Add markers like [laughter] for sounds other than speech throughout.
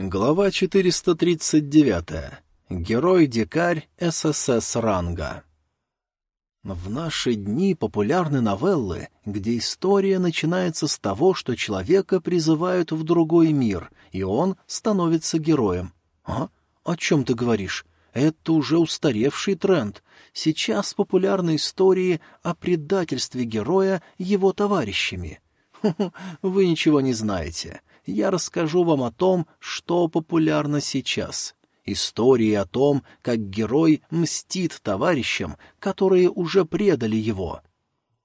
Глава 439. Герой-дикарь ССС ранга. В наши дни популярны новеллы, где история начинается с того, что человека призывают в другой мир, и он становится героем. А? О чем ты говоришь? Это уже устаревший тренд. Сейчас популярны истории о предательстве героя его товарищами. [laughs] Вы ничего не знаете я расскажу вам о том, что популярно сейчас. Истории о том, как герой мстит товарищам, которые уже предали его.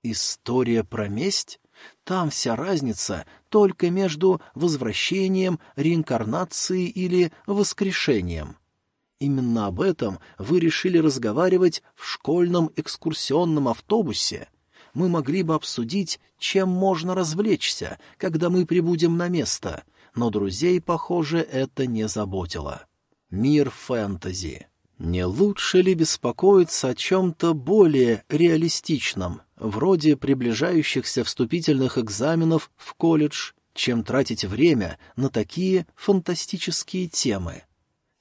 История про месть? Там вся разница только между возвращением, реинкарнацией или воскрешением. Именно об этом вы решили разговаривать в школьном экскурсионном автобусе? Мы могли бы обсудить, чем можно развлечься, когда мы прибудем на место, но друзей, похоже, это не заботило. Мир фэнтези. Не лучше ли беспокоиться о чем-то более реалистичном, вроде приближающихся вступительных экзаменов в колледж, чем тратить время на такие фантастические темы?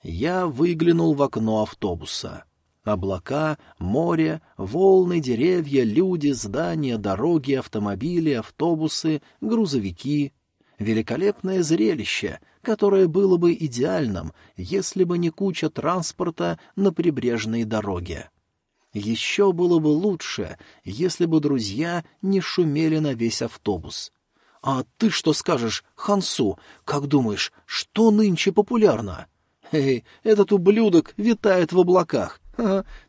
Я выглянул в окно автобуса. Облака, море, волны, деревья, люди, здания, дороги, автомобили, автобусы, грузовики. Великолепное зрелище, которое было бы идеальным, если бы не куча транспорта на прибрежной дороге. Еще было бы лучше, если бы друзья не шумели на весь автобус. «А ты что скажешь, Хансу? Как думаешь, что нынче популярно?» «Эй, этот ублюдок витает в облаках.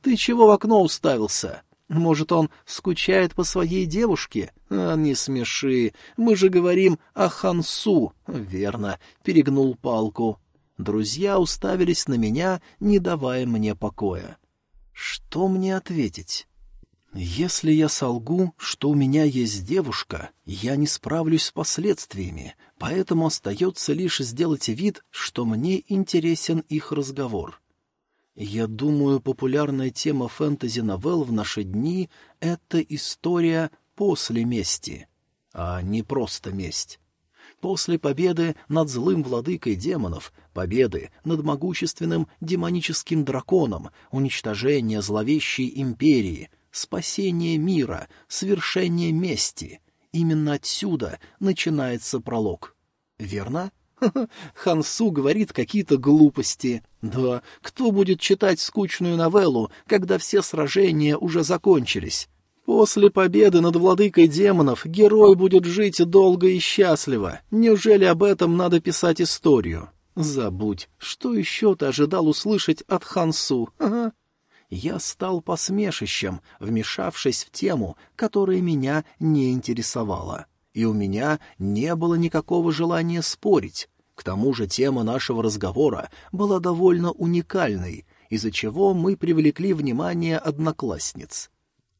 Ты чего в окно уставился? Может, он скучает по своей девушке? А, не смеши, мы же говорим о Хансу. Верно, перегнул палку. Друзья уставились на меня, не давая мне покоя. Что мне ответить? Если я солгу, что у меня есть девушка, я не справлюсь с последствиями, поэтому остается лишь сделать вид, что мне интересен их разговор. Я думаю, популярная тема фэнтези-новелл в наши дни — это история после мести, а не просто месть. После победы над злым владыкой демонов, победы над могущественным демоническим драконом, уничтожения зловещей империи, спасения мира, свершения мести — именно отсюда начинается пролог. Верно? [laughs] — Хансу говорит какие-то глупости. Да, кто будет читать скучную новеллу, когда все сражения уже закончились? После победы над владыкой демонов герой будет жить долго и счастливо. Неужели об этом надо писать историю? Забудь, что еще ты ожидал услышать от Хансу? Ага. Я стал посмешищем, вмешавшись в тему, которая меня не интересовала. И у меня не было никакого желания спорить. К тому же тема нашего разговора была довольно уникальной, из-за чего мы привлекли внимание одноклассниц.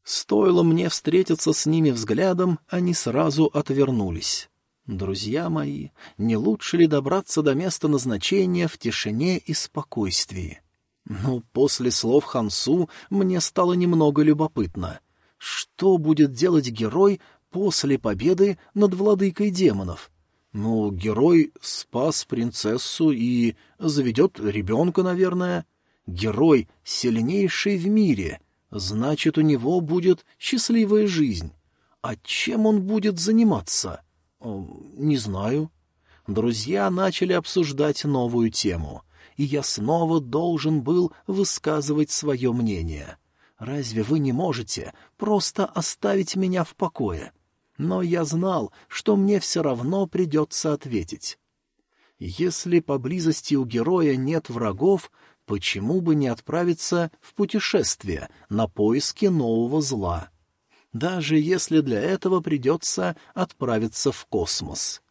Стоило мне встретиться с ними взглядом, они сразу отвернулись. Друзья мои, не лучше ли добраться до места назначения в тишине и спокойствии? Ну, после слов Хансу мне стало немного любопытно. Что будет делать герой после победы над владыкой демонов? Ну, герой спас принцессу и заведет ребенка, наверное. Герой сильнейший в мире, значит, у него будет счастливая жизнь. А чем он будет заниматься? Не знаю. Друзья начали обсуждать новую тему, и я снова должен был высказывать свое мнение. Разве вы не можете просто оставить меня в покое? — но я знал, что мне все равно придется ответить. Если поблизости у героя нет врагов, почему бы не отправиться в путешествие на поиски нового зла? Даже если для этого придется отправиться в космос.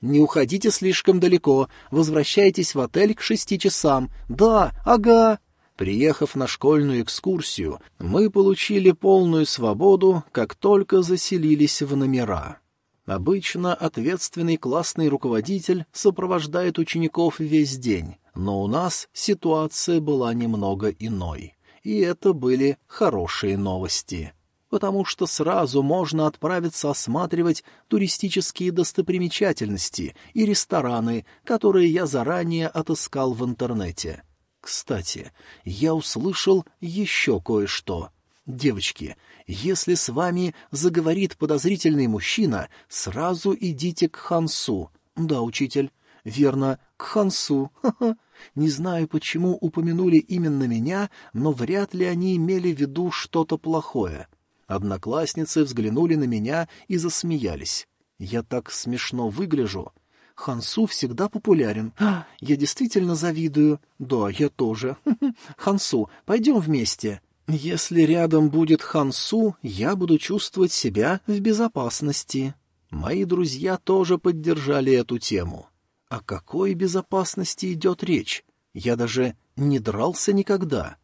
«Не уходите слишком далеко, возвращайтесь в отель к шести часам. Да, ага!» Приехав на школьную экскурсию, мы получили полную свободу, как только заселились в номера. Обычно ответственный классный руководитель сопровождает учеников весь день, но у нас ситуация была немного иной, и это были хорошие новости. потому что сразу можно отправиться осматривать туристические достопримечательности и рестораны, которые я заранее отыскал в интернете. Кстати, я услышал еще кое-что. Девочки, если с вами заговорит подозрительный мужчина, сразу идите к Хансу. Да, учитель. Верно, к Хансу. Ха-ха. Не знаю, почему упомянули именно меня, но вряд ли они имели в виду что-то плохое. Одноклассницы взглянули на меня и засмеялись. Я так смешно выгляжу. Хансу всегда популярен. А, я действительно завидую. Да, я тоже. [laughs] Хансу, пойдем вместе. Если рядом будет Хансу, я буду чувствовать себя в безопасности. Мои друзья тоже поддержали эту тему. О какой безопасности идет речь? Я даже не дрался никогда.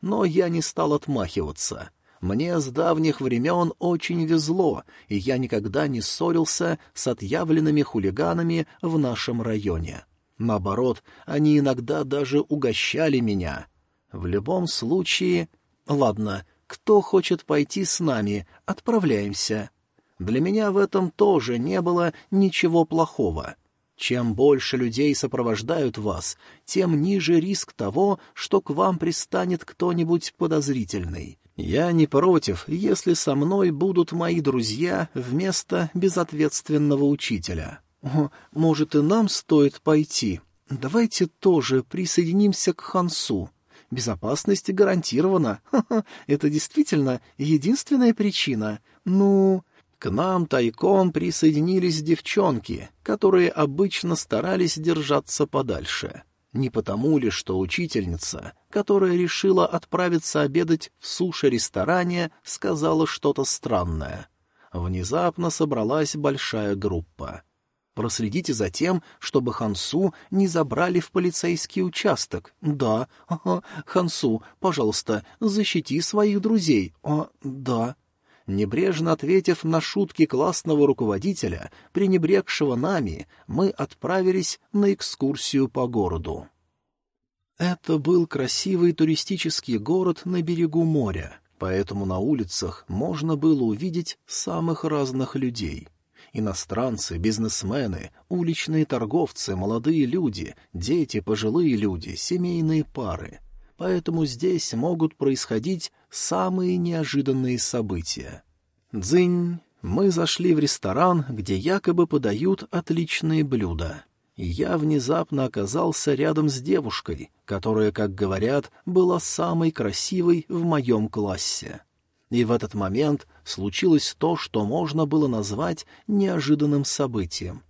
Но я не стал отмахиваться. Мне с давних времен очень везло, и я никогда не ссорился с отъявленными хулиганами в нашем районе. Наоборот, они иногда даже угощали меня. В любом случае... Ладно, кто хочет пойти с нами, отправляемся. Для меня в этом тоже не было ничего плохого. Чем больше людей сопровождают вас, тем ниже риск того, что к вам пристанет кто-нибудь подозрительный. Я не против, если со мной будут мои друзья вместо безответственного учителя. Может, и нам стоит пойти. Давайте тоже присоединимся к Хансу. Безопасность гарантирована. Это действительно единственная причина. Ну, к нам тайком присоединились девчонки, которые обычно старались держаться подальше. Не потому ли, что учительница, которая решила отправиться обедать в суши-ресторане, сказала что-то странное. Внезапно собралась большая группа. Проследите за тем, чтобы Хансу не забрали в полицейский участок. Да, ага, Хансу, пожалуйста, защити своих друзей. А, да. Небрежно ответив на шутки классного руководителя, пренебрегшего нами, мы отправились на экскурсию по городу. Это был красивый туристический город на берегу моря, поэтому на улицах можно было увидеть самых разных людей. Иностранцы, бизнесмены, уличные торговцы, молодые люди, дети, пожилые люди, семейные пары — поэтому здесь могут происходить самые неожиданные события. Дзынь, мы зашли в ресторан, где якобы подают отличные блюда. Я внезапно оказался рядом с девушкой, которая, как говорят, была самой красивой в моем классе. И в этот момент случилось то, что можно было назвать неожиданным событием.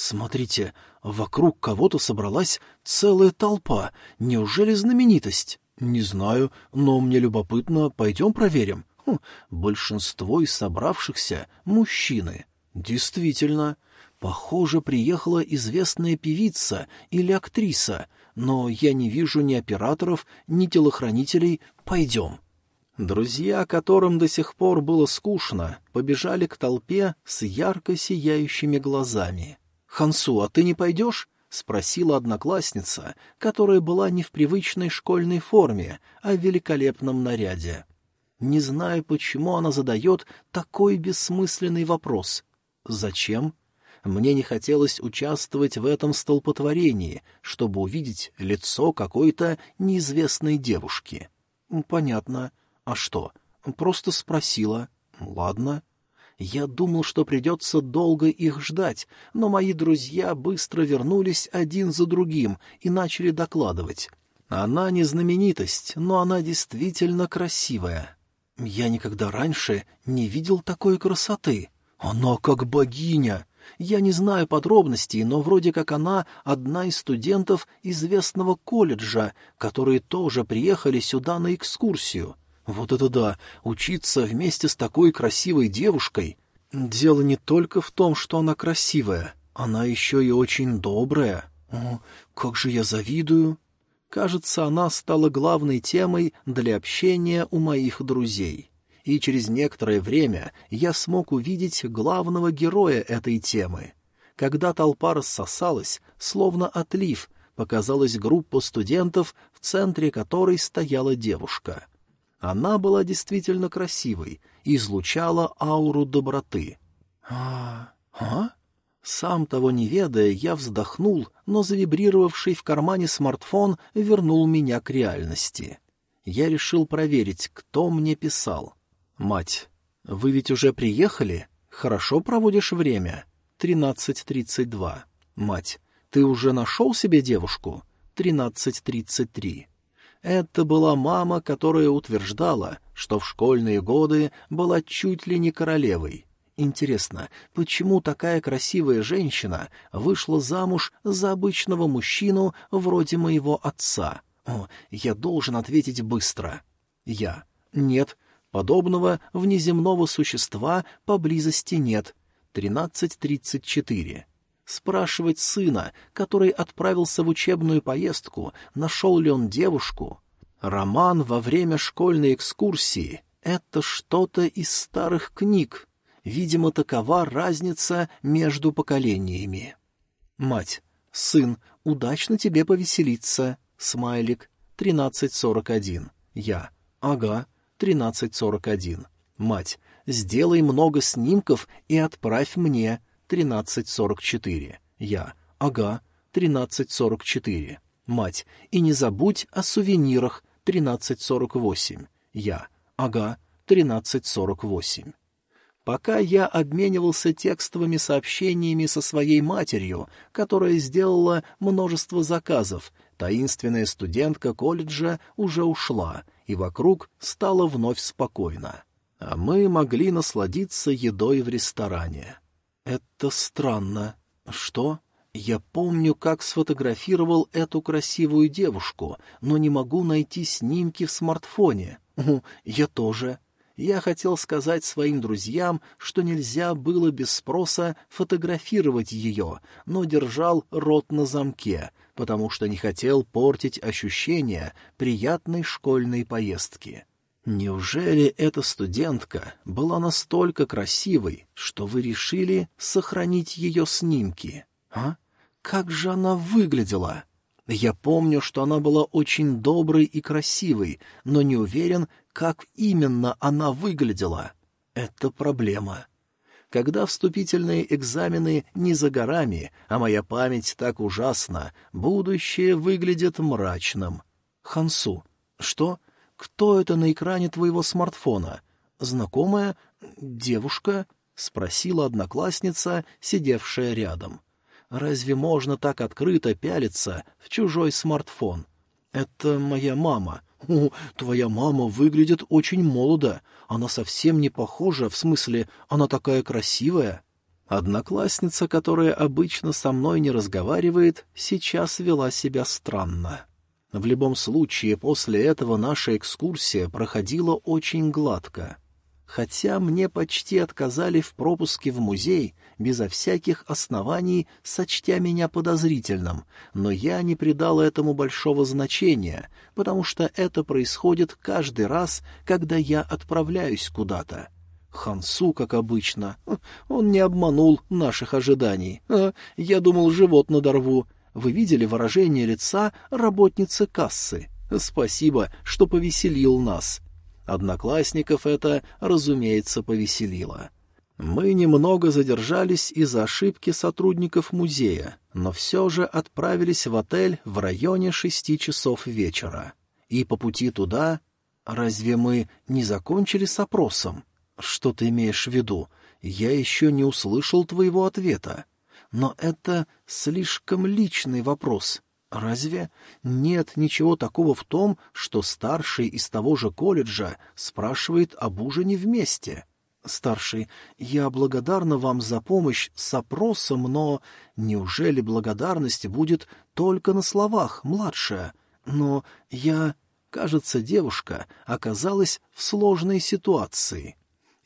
«Смотрите, вокруг кого-то собралась целая толпа. Неужели знаменитость?» «Не знаю, но мне любопытно. Пойдем проверим». Хм, большинство из собравшихся — мужчины. «Действительно. Похоже, приехала известная певица или актриса, но я не вижу ни операторов, ни телохранителей. Пойдем». Друзья, которым до сих пор было скучно, побежали к толпе с ярко сияющими глазами. «Хансу, а ты не пойдешь?» — спросила одноклассница, которая была не в привычной школьной форме, а в великолепном наряде. Не знаю, почему она задает такой бессмысленный вопрос. «Зачем?» Мне не хотелось участвовать в этом столпотворении, чтобы увидеть лицо какой-то неизвестной девушки. «Понятно. А что? Просто спросила. Ладно». Я думал, что придется долго их ждать, но мои друзья быстро вернулись один за другим и начали докладывать. Она не знаменитость, но она действительно красивая. Я никогда раньше не видел такой красоты. Она как богиня. Я не знаю подробностей, но вроде как она одна из студентов известного колледжа, которые тоже приехали сюда на экскурсию. Вот это да, учиться вместе с такой красивой девушкой. Дело не только в том, что она красивая, она еще и очень добрая. О, как же я завидую. Кажется, она стала главной темой для общения у моих друзей. И через некоторое время я смог увидеть главного героя этой темы. Когда толпа рассосалась, словно отлив, показалась группа студентов, в центре которой стояла девушка — Она была действительно красивой и излучала ауру доброты. «А... а?» Сам того не ведая, я вздохнул, но завибрировавший в кармане смартфон вернул меня к реальности. Я решил проверить, кто мне писал. «Мать, вы ведь уже приехали? Хорошо проводишь время?» Тринадцать тридцать два. Мать, ты уже нашел себе девушку? Тринадцать тридцать три. Это была мама, которая утверждала, что в школьные годы была чуть ли не королевой. Интересно, почему такая красивая женщина вышла замуж за обычного мужчину вроде моего отца? О, я должен ответить быстро. Я. Нет, подобного внеземного существа поблизости нет. 13.34. Спрашивать сына, который отправился в учебную поездку, нашел ли он девушку. Роман во время школьной экскурсии — это что-то из старых книг, Видимо, такова разница между поколениями. Мать. Сын, удачно тебе повеселиться. Смайлик. 13.41. Я. Ага. 13.41. Мать. Сделай много снимков и отправь мне. 13.44. Я. Ага. 13.44. Мать. И не забудь о сувенирах. 13.48. Я. Ага. 13.48. Пока я обменивался текстовыми сообщениями со своей матерью, которая сделала множество заказов, таинственная студентка колледжа уже ушла, и вокруг стало вновь спокойно. А мы могли насладиться едой в ресторане. Это странно. Что? Я помню, как сфотографировал эту красивую девушку, но не могу найти снимки в смартфоне. Я тоже. Я хотел сказать своим друзьям, что нельзя было без спроса фотографировать ее, но держал рот на замке, потому что не хотел портить ощущение приятной школьной поездки. Неужели эта студентка была настолько красивой, что вы решили сохранить ее снимки? А? Как же она выглядела? Я помню, что она была очень доброй и красивой, но не уверен, как именно она выглядела. Это проблема. Когда вступительные экзамены не за горами, а моя память так ужасна, будущее выглядит мрачным. Хансу. Что? Кто это на экране твоего смартфона? Знакомая? Девушка? Спросила одноклассница, сидевшая рядом. Разве можно так открыто пялиться в чужой смартфон? Это моя мама. «О, твоя мама выглядит очень молодо. Она совсем не похожа, в смысле, она такая красивая». Одноклассница, которая обычно со мной не разговаривает, сейчас вела себя странно. В любом случае, после этого наша экскурсия проходила очень гладко. Хотя мне почти отказали в пропуске в музей, безо всяких оснований сочтя меня подозрительным, но я не придал этому большого значения, потому что это происходит каждый раз, когда я отправляюсь куда-то. Хансу, как обычно, он не обманул наших ожиданий. Я думал, живот надорву. Вы видели выражение лица работницы кассы? Спасибо, что повеселил нас. Одноклассников это, разумеется, повеселило. Мы немного задержались из-за ошибки сотрудников музея, но все же отправились в отель в районе шести часов вечера. И по пути туда... Разве мы не закончили с опросом? Что ты имеешь в виду? Я еще не услышал твоего ответа. Но это слишком личный вопрос. Разве нет ничего такого в том, что старший из того же колледжа спрашивает об ужине вместе? Старший, я благодарна вам за помощь с опросом, но неужели благодарность будет только на словах, младшая? Но я... Кажется, девушка оказалась в сложной ситуации.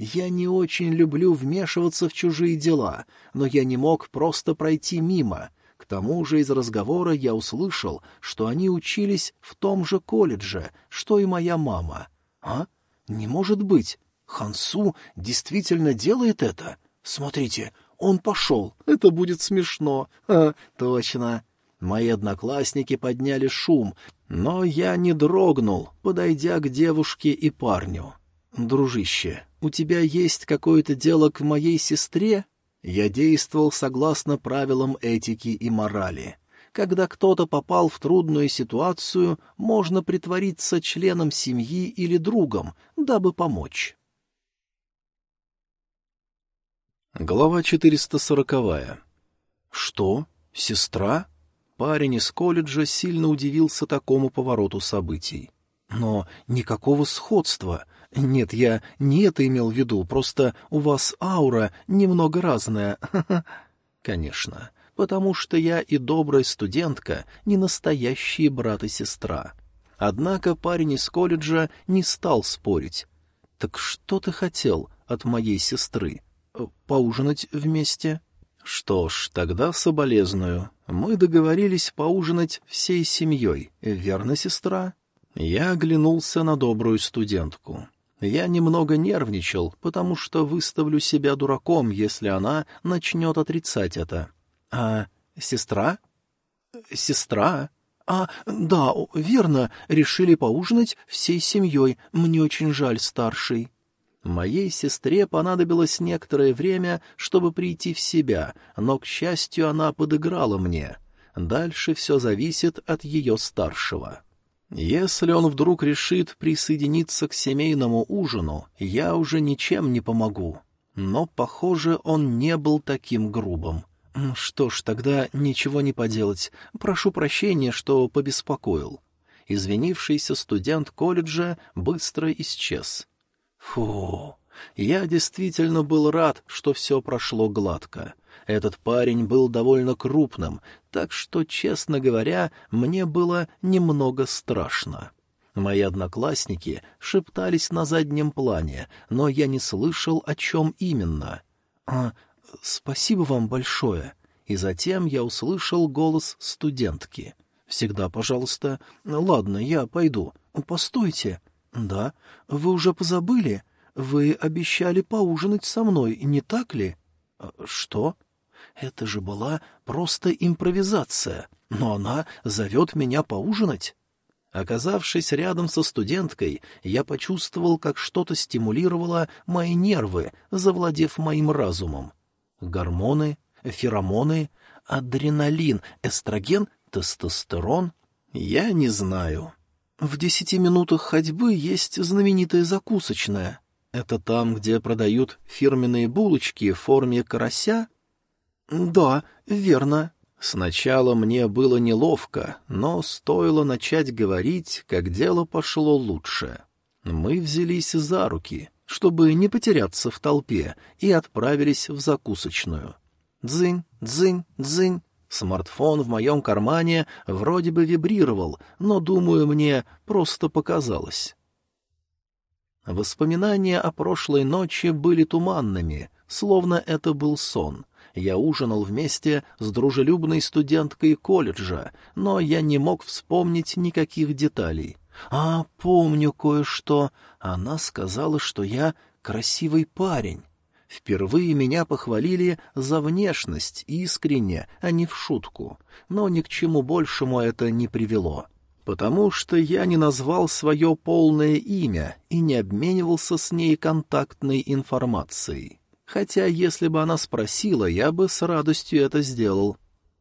Я не очень люблю вмешиваться в чужие дела, но я не мог просто пройти мимо. К тому же из разговора я услышал, что они учились в том же колледже, что и моя мама. А? Не может быть. Хансу действительно делает это? Смотрите, он пошел. Это будет смешно. А, точно. Мои одноклассники подняли шум, но я не дрогнул, подойдя к девушке и парню. «Дружище, у тебя есть какое-то дело к моей сестре?» Я действовал согласно правилам этики и морали. Когда кто-то попал в трудную ситуацию, можно притвориться членом семьи или другом, дабы помочь. Глава 440. Что? Сестра? Парень из колледжа сильно удивился такому повороту событий. Но никакого сходства. Нет, я не это имел в виду, просто у вас аура немного разная. [laughs] Конечно, потому что я и добрая студентка, не настоящие брат и сестра. Однако парень из колледжа не стал спорить. «Так что ты хотел от моей сесры?» поужинать вместе?» «Что ж, тогда соболезную. Мы договорились поужинать всей семьей, верно, сестра?» Я оглянулся на добрую студентку. Я немного нервничал, потому что выставлю себя дураком, если она начнет отрицать это. «А сестра?» «Сестра?» «А, да, верно, решили поужинать всей семьей. Мне очень жаль, старший». Моей сестре понадобилось некоторое время, чтобы прийти в себя, но, к счастью, она подыграла мне. Дальше все зависит от ее старшего. Если он вдруг решит присоединиться к семейному ужину, я уже ничем не помогу. Но, похоже, он не был таким грубым. Что ж, тогда ничего не поделать. Прошу прощения, что побеспокоил. Извинившийся студент колледжа быстро исчез. Фу, я действительно был рад, что все прошло гладко. Этот парень был довольно крупным, так что, честно говоря, мне было немного страшно. Мои одноклассники шептались на заднем плане, но я не слышал, о чем именно. «А, спасибо вам большое». И затем я услышал голос студентки. «Всегда, пожалуйста. Ладно, я пойду. Постойте». «Да? Вы уже позабыли? Вы обещали поужинать со мной, не так ли?» «А, «Что?» «Это же была просто импровизация, но она зовет меня поужинать». Оказавшись рядом со студенткой, я почувствовал, как что-то стимулировало мои нервы, завладев моим разумом. Гормоны, феромоны, адреналин, эстроген, тестостерон — я не знаю. В десяти минутах ходьбы есть знаменитая закусочная. Это там, где продают фирменные булочки в форме карася? Да, верно. Сначала мне было неловко, но стоило начать говорить, как дело пошло лучше. Мы взялись за руки, чтобы не потеряться в толпе, и отправились в закусочную. Дзынь, дзынь, дзынь. Смартфон в моем кармане вроде бы вибрировал, но, думаю, мне просто показалось. Воспоминания о прошлой ночи были туманными, словно это был сон. Я ужинал вместе с дружелюбной студенткой колледжа, но я не мог вспомнить никаких деталей. А, помню кое-что. Она сказала, что я красивый парень. Впервые меня похвалили за внешность искренне, а не в шутку, но ни к чему большему это не привело, потому что я не назвал свое полное имя и не обменивался с ней контактной информацией. Хотя, если бы она спросила, я бы с радостью это сделал.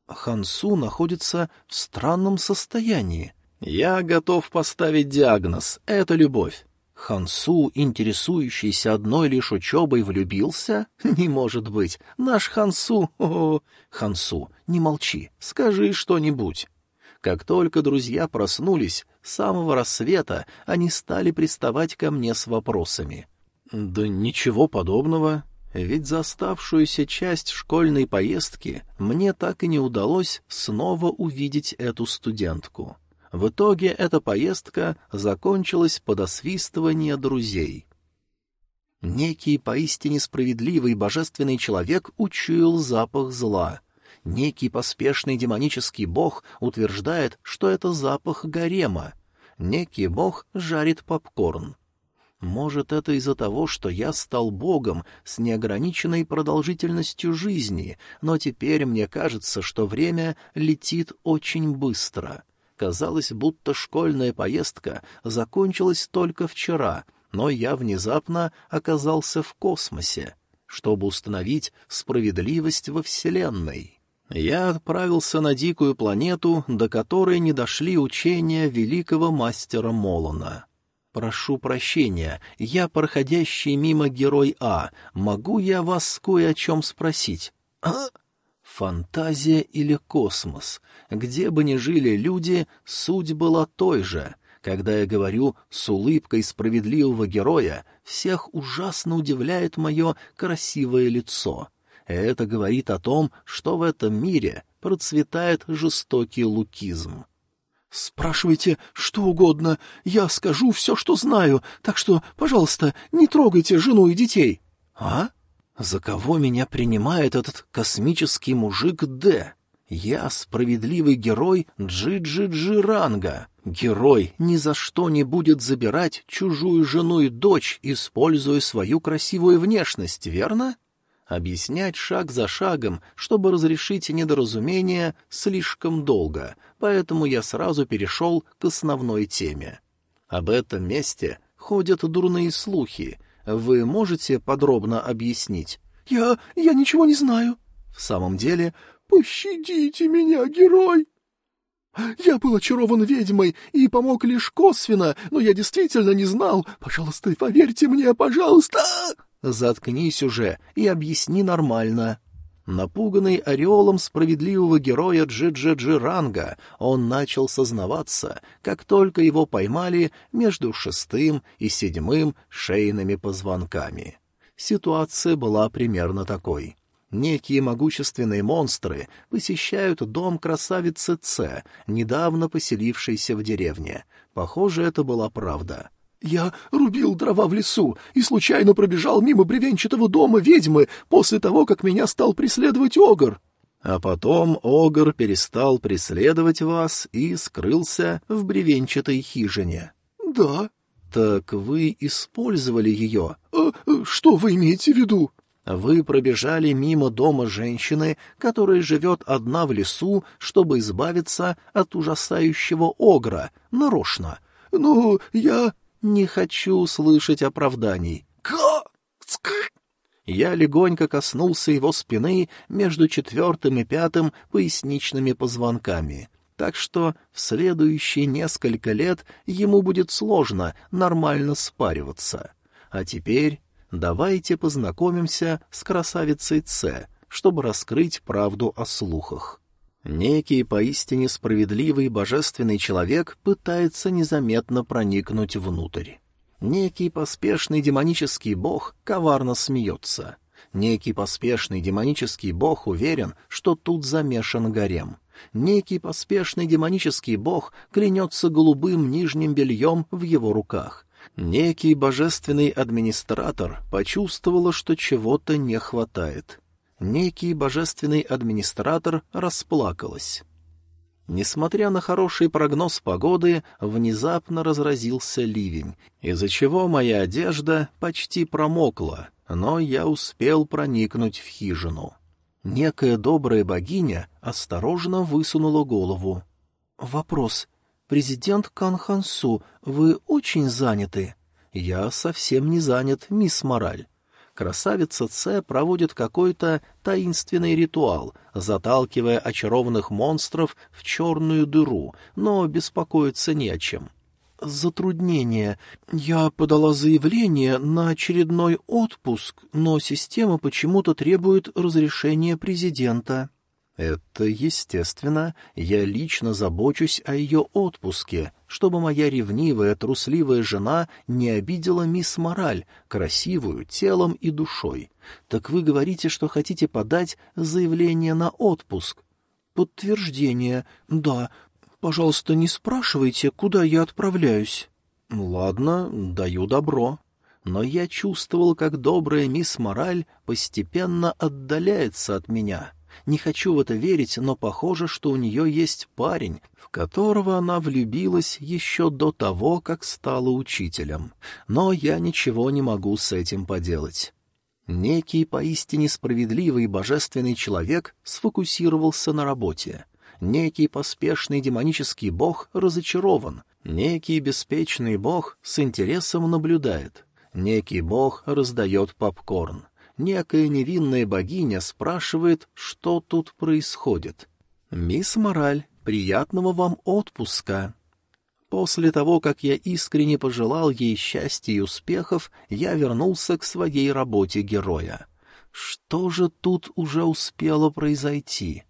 Хансу находится в странном состоянии. Я готов поставить диагноз — это любовь. Хансу, интересующийся одной лишь учебой, влюбился? [laughs] Не может быть. Наш Хансу... О, Хансу, не молчи, скажи что-нибудь. Как только друзья проснулись, с самого рассвета они стали приставать ко мне с вопросами. Да ничего подобного. Ведь за оставшуюся часть школьной поездки мне так и не удалось снова увидеть эту студентку. В итоге эта поездка закончилась под освистывание друзей. Некий поистине справедливый божественный человек учуял запах зла. Некий поспешный демонический бог утверждает, что это запах гарема. Некий бог жарит попкорн. Может, это из-за того, что я стал богом с неограниченной продолжительностью жизни, но теперь мне кажется, что время летит очень быстро. Казалось, будто школьная поездка закончилась только вчера, но я внезапно оказался в космосе, чтобы установить справедливость во Вселенной. Я отправился на дикую планету, до которой не дошли учения великого мастера Молона. «Прошу прощения, я проходящий мимо герой А. Могу я вас кое о чем спросить?» «А?» Фантазия или космос? Где бы ни жили люди, суть была той же. Когда я говорю с улыбкой справедливого героя, всех ужасно удивляет мое красивое лицо. Это говорит о том, что в этом мире процветает жестокий лукизм. «Спрашивайте что угодно, я скажу все, что знаю, так что, пожалуйста, не трогайте жену и детей». «А? За кого меня принимает этот космический мужик Д? Я справедливый герой Джи-Джи-Джи ранга. Герой ни за что не будет забирать чужую жену и дочь, используя свою красивую внешность, верно?» Объяснять шаг за шагом, чтобы разрешить недоразумение, слишком долго, поэтому я сразу перешел к основной теме. Об этом месте ходят дурные слухи. Вы можете подробно объяснить? Я... я ничего не знаю. В самом деле... Пощадите меня, герой! Я был очарован ведьмой и помог лишь косвенно, но я действительно не знал. Пожалуйста, поверьте мне, пожалуйста!» «Заткнись уже и объясни нормально». Напуганный ореолом справедливого героя Джи-Джи-Джи Ранга, он начал сознаваться, как только его поймали между шестым и седьмым шейными позвонками. Ситуация была примерно такой. Некие могущественные монстры посещают дом красавицы Ц, недавно поселившейся в деревне. Похоже, это была правда. «Я рубил дрова в лесу и случайно пробежал мимо бревенчатого дома ведьмы после того, как меня стал преследовать Огр». А потом Огр перестал преследовать вас и скрылся в бревенчатой хижине. «Да». «Так вы использовали ее?» «А, «Что вы имеете в виду?» Вы пробежали мимо дома женщины, которая живет одна в лесу, чтобы избавиться от ужасающего огра, нарочно. «Ну, я...» «Не хочу слышать оправданий». «Ка...» Я легонько коснулся его спины между четвертым и пятым поясничными позвонками, так что в следующие несколько лет ему будет сложно нормально спариваться. А теперь давайте познакомимся с красавицей Ц, чтобы раскрыть правду о слухах. Некий поистине справедливый божественный человек пытается незаметно проникнуть внутрь. Некий поспешный демонический бог коварно смеется. Некий поспешный демонический бог уверен, что тут замешан гарем. Некий поспешный демонический бог клянется голубым нижним бельем в его руках. Некий божественный администратор почувствовала, что чего-то не хватает некий божественный администратор расплакалась. Несмотря на хороший прогноз погоды, внезапно разразился ливень, из-за чего моя одежда почти промокла, но я успел проникнуть в хижину. Некая добрая богиня осторожно высунула голову. «Вопрос. Президент Канхансу, вы очень заняты?» «Я совсем не занят, мисс Мораль красавица Ц проводит какой-то таинственный ритуал, заталкивая очарованных монстров в черную дыру, но беспокоиться не о чем. Затруднение. Я подала заявление на очередной отпуск, но система почему-то требует разрешения президента. Это естественно. Я лично забочусь о ее отпуске, чтобы моя ревнивая, трусливая жена не обидела мисс Мораль, красивую телом и душой. Так вы говорите, что хотите подать заявление на отпуск? Подтверждение. Да. Пожалуйста, не спрашивайте, куда я отправляюсь. Ладно, даю добро. Но я чувствовал, как добрая мисс Мораль постепенно отдаляется от меня — Не хочу в это верить, но похоже, что у нее есть парень, в которого она влюбилась еще до того, как стала учителем. Но я ничего не могу с этим поделать. Некий поистине справедливый и божественный человек сфокусировался на работе. Некий поспешный демонический бог разочарован. Некий беспечный бог с интересом наблюдает. Некий бог раздает попкорн некая невинная богиня спрашивает, что тут происходит. «Мисс Мораль, приятного вам отпуска!» После того, как я искренне пожелал ей счастья и успехов, я вернулся к своей работе героя. Что же тут уже успело произойти?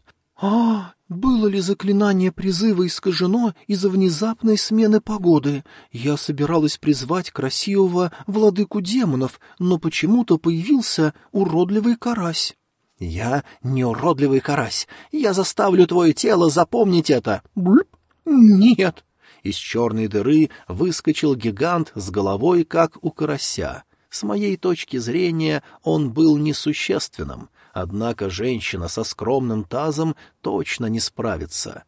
«А, было ли заклинание призыва искажено из-за внезапной смены погоды? Я собиралась призвать красивого владыку демонов, но почему-то появился уродливый карась». «Я не уродливый карась. Я заставлю твое тело запомнить это». «Блп? Нет». Из черной дыры выскочил гигант с головой, как у карася. С моей точки зрения он был несущественным — Однако женщина со скромным тазом точно не справится.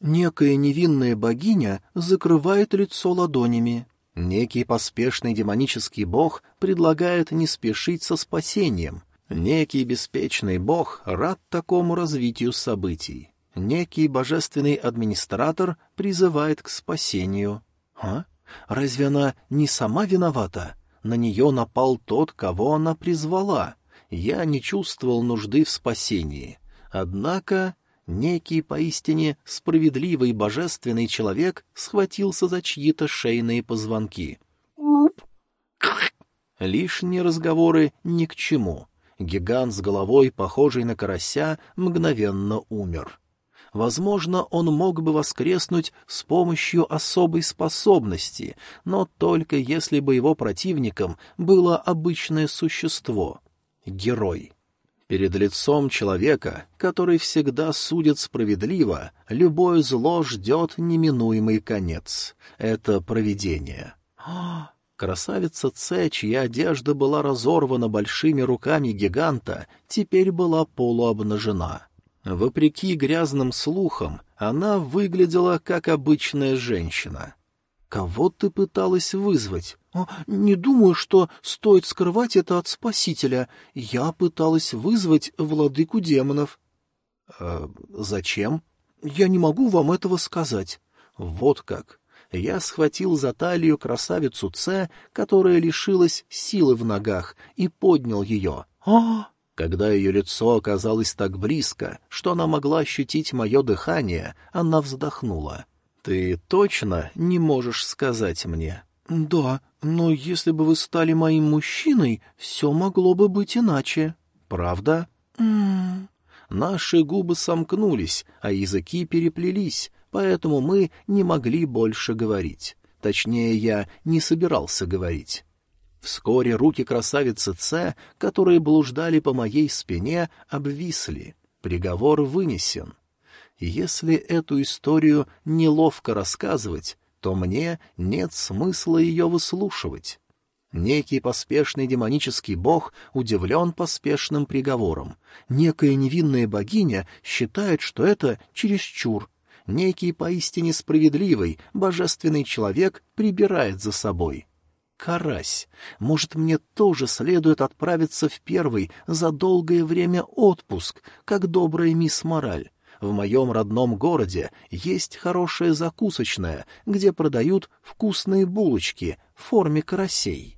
Некая невинная богиня закрывает лицо ладонями. Некий поспешный демонический бог предлагает не спешить со спасением. Некий беспечный бог рад такому развитию событий. Некий божественный администратор призывает к спасению. А? Разве она не сама виновата? На нее напал тот, кого она призвала я не чувствовал нужды в спасении. Однако некий поистине справедливый божественный человек схватился за чьи-то шейные позвонки. Лишние разговоры ни к чему. Гигант с головой, похожий на карася, мгновенно умер. Возможно, он мог бы воскреснуть с помощью особой способности, но только если бы его противником было обычное существо герой. Перед лицом человека, который всегда судит справедливо, любое зло ждет неминуемый конец. Это провидение. Красавица Це, чья одежда была разорвана большими руками гиганта, теперь была полуобнажена. Вопреки грязным слухам, она выглядела как обычная женщина. Кого ты пыталась вызвать? Не думаю, что стоит скрывать это от Спасителя. Я пыталась вызвать владыку демонов. Э, зачем? Я не могу вам этого сказать. Вот как. Я схватил за талию красавицу Ц, которая лишилась силы в ногах, и поднял ее. А! Когда ее лицо оказалось так близко, что она могла ощутить мое дыхание, она вздохнула. «Ты точно не можешь сказать мне?» «Да, но если бы вы стали моим мужчиной, все могло бы быть иначе». «Правда?» «М-м-м». Наши губы сомкнулись, а языки переплелись, поэтому мы не могли больше говорить. Точнее, я не собирался говорить. Вскоре руки красавицы Ц, которые блуждали по моей спине, обвисли. Приговор вынесен. Если эту историю неловко рассказывать, то мне нет смысла ее выслушивать. Некий поспешный демонический бог удивлен поспешным приговором. Некая невинная богиня считает, что это чересчур. Некий поистине справедливый, божественный человек прибирает за собой. Карась, может, мне тоже следует отправиться в первый за долгое время отпуск, как добрая мисс Мораль? В моем родном городе есть хорошая закусочная, где продают вкусные булочки в форме карасей.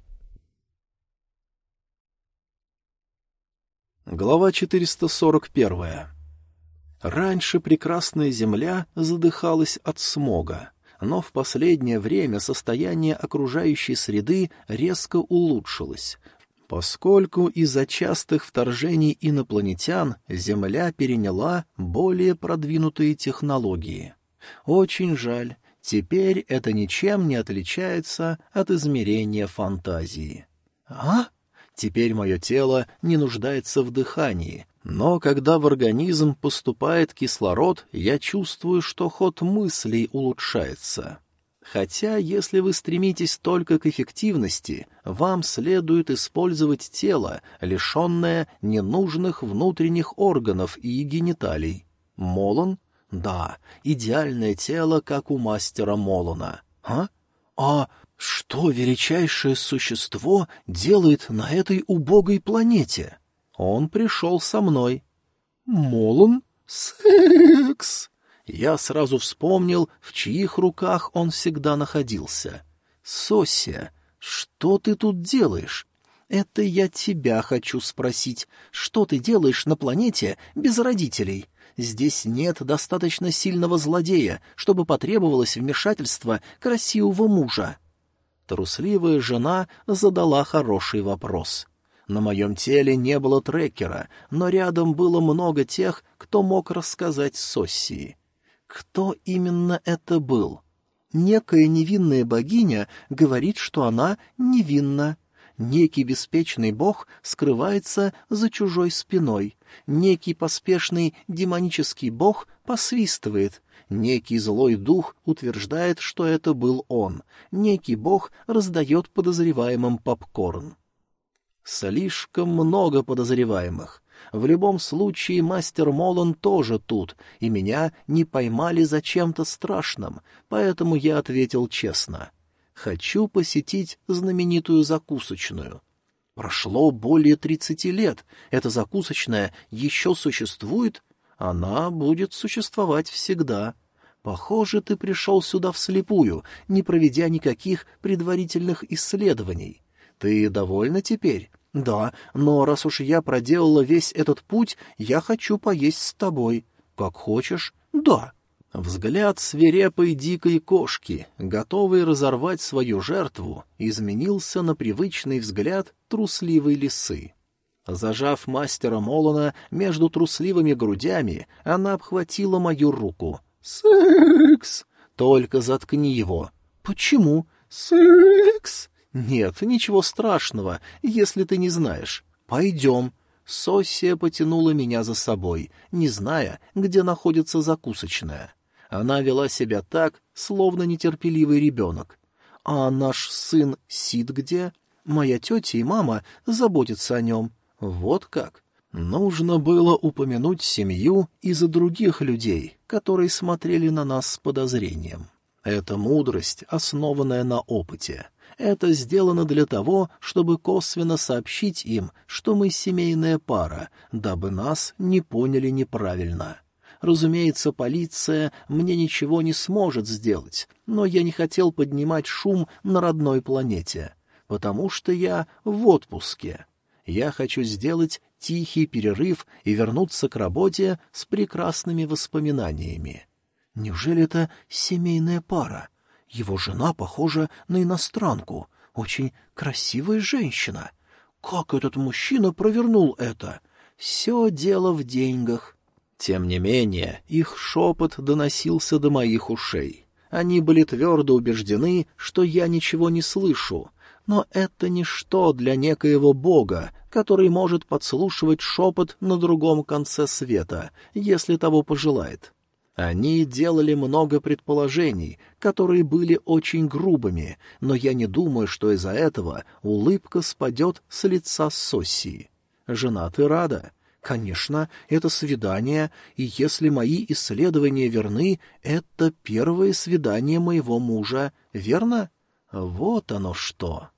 Глава 441. Раньше прекрасная земля задыхалась от смога, но в последнее время состояние окружающей среды резко улучшилось, поскольку из-за частых вторжений инопланетян Земля переняла более продвинутые технологии. Очень жаль, теперь это ничем не отличается от измерения фантазии. А? Теперь мое тело не нуждается в дыхании, но когда в организм поступает кислород, я чувствую, что ход мыслей улучшается. Хотя, если вы стремитесь только к эффективности, вам следует использовать тело, лишенное ненужных внутренних органов и гениталий. Молон? Да, идеальное тело, как у мастера Молона. А? А что величайшее существо делает на этой убогой планете? Он пришел со мной. Молон? Секс! Я сразу вспомнил, в чьих руках он всегда находился. «Сосия, что ты тут делаешь?» «Это я тебя хочу спросить. Что ты делаешь на планете без родителей? Здесь нет достаточно сильного злодея, чтобы потребовалось вмешательство красивого мужа». Трусливая жена задала хороший вопрос. На моем теле не было трекера, но рядом было много тех, кто мог рассказать Соссии. Кто именно это был? Некая невинная богиня говорит, что она невинна. Некий беспечный бог скрывается за чужой спиной. Некий поспешный демонический бог посвистывает. Некий злой дух утверждает, что это был он. Некий бог раздает подозреваемым попкорн. Слишком много подозреваемых. В любом случае мастер Молон тоже тут, и меня не поймали за чем-то страшным, поэтому я ответил честно. Хочу посетить знаменитую закусочную. Прошло более тридцати лет. Эта закусочная еще существует? Она будет существовать всегда. Похоже, ты пришел сюда вслепую, не проведя никаких предварительных исследований. Ты довольна теперь? «Да, но раз уж я проделала весь этот путь, я хочу поесть с тобой. Как хочешь?» «Да». Взгляд свирепой дикой кошки, готовой разорвать свою жертву, изменился на привычный взгляд трусливой лисы. Зажав мастера Молона между трусливыми грудями, она обхватила мою руку. «Секс!» «Только заткни его». «Почему?» «Секс!» «Нет, ничего страшного, если ты не знаешь. Пойдем». Соссия потянула меня за собой, не зная, где находится закусочная. Она вела себя так, словно нетерпеливый ребенок. «А наш сын Сид где? Моя тетя и мама заботятся о нем. Вот как». Нужно было упомянуть семью из-за других людей, которые смотрели на нас с подозрением. Это мудрость, основанная на опыте. Это сделано для того, чтобы косвенно сообщить им, что мы семейная пара, дабы нас не поняли неправильно. Разумеется, полиция мне ничего не сможет сделать, но я не хотел поднимать шум на родной планете, потому что я в отпуске. Я хочу сделать тихий перерыв и вернуться к работе с прекрасными воспоминаниями. Неужели это семейная пара? Его жена похожа на иностранку, очень красивая женщина. Как этот мужчина провернул это? Все дело в деньгах. Тем не менее, их шепот доносился до моих ушей. Они были твердо убеждены, что я ничего не слышу, но это ничто для некоего бога, который может подслушивать шепот на другом конце света, если того пожелает. Они делали много предположений, которые были очень грубыми, но я не думаю, что из-за этого улыбка спадет с лица Соссии. «Жена, ты рада?» «Конечно, это свидание, и если мои исследования верны, это первое свидание моего мужа, верно?» «Вот оно что!»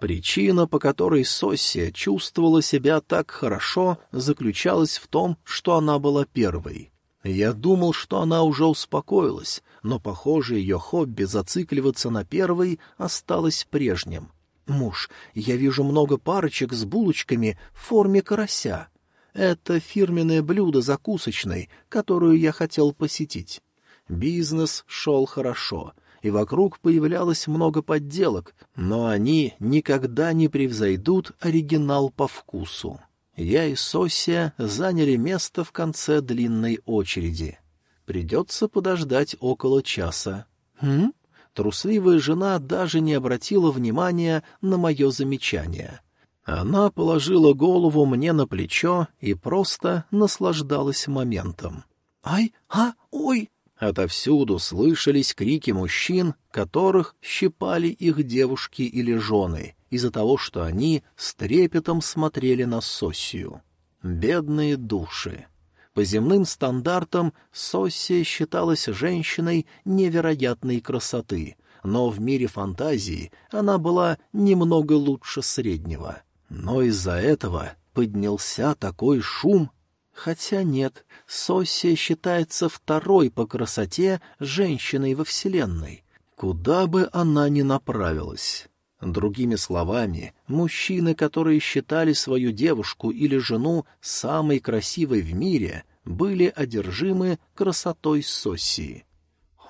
Причина, по которой Соссия чувствовала себя так хорошо, заключалась в том, что она была первой. Я думал, что она уже успокоилась, но, похоже, ее хобби зацикливаться на первой осталось прежним. «Муж, я вижу много парочек с булочками в форме карася. Это фирменное блюдо закусочной, которую я хотел посетить». Бизнес шел хорошо, и вокруг появлялось много подделок, но они никогда не превзойдут оригинал по вкусу. Я и Сосия заняли место в конце длинной очереди. Придется подождать около часа. Хм? Трусливая жена даже не обратила внимания на мое замечание. Она положила голову мне на плечо и просто наслаждалась моментом. «Ай, а, ой!» Отовсюду слышались крики мужчин, которых щипали их девушки или жены, из-за того, что они с трепетом смотрели на Соссию. Бедные души! По земным стандартам Соссия считалась женщиной невероятной красоты, но в мире фантазии она была немного лучше среднего. Но из-за этого поднялся такой шум, Хотя нет, Соссия считается второй по красоте женщиной во Вселенной. Куда бы она ни направилась. Другими словами, мужчины, которые считали свою девушку или жену самой красивой в мире, были одержимы красотой Соссии.